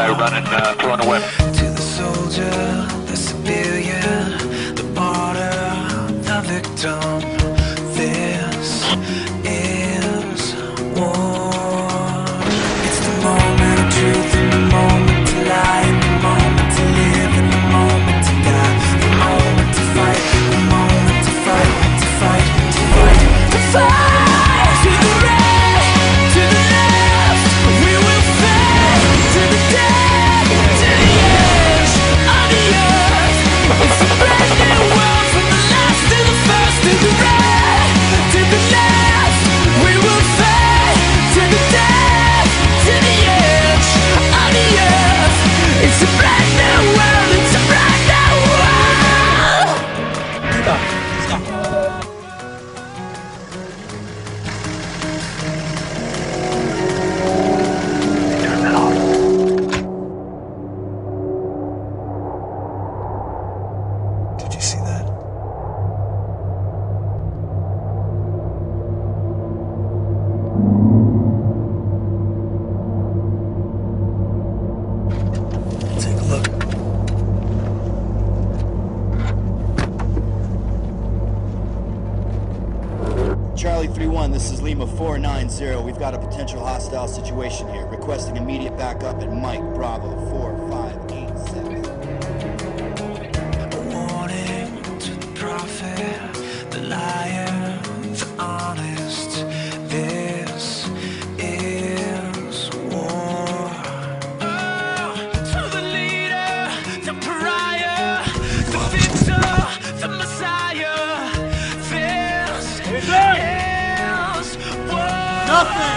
guy running, uh, throwing a weapon. To the soldier, the civilian, the martyr, the victim, this 1, this is Lima 490. We've got a potential hostile situation here. Requesting immediate backup at Mike Bravo 4587. Warning to the prophet, the liar. nothing.